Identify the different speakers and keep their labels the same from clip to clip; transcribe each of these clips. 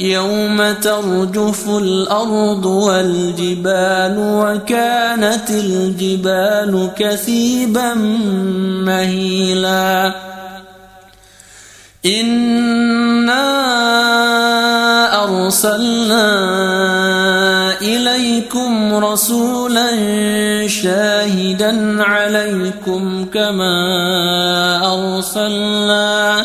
Speaker 1: يوم ترجف الأرض والجبال وكانت الجبال كثيبا مهيلا. إنا أرسلنا إليكم رسولا شاهدا عليكم كما أرسلنا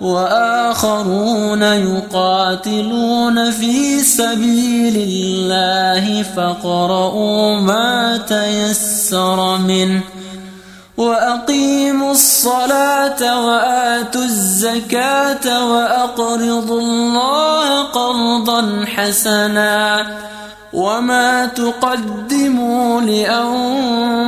Speaker 1: وآخرون يقاتلون في سبيل الله فقرؤوا ما تيسر منه وأقيموا الصلاة وآتوا الزكاة وأقرضوا الله قرضا حسنا وما تقدموا